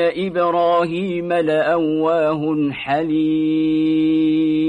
إبراهيم لأواه حليم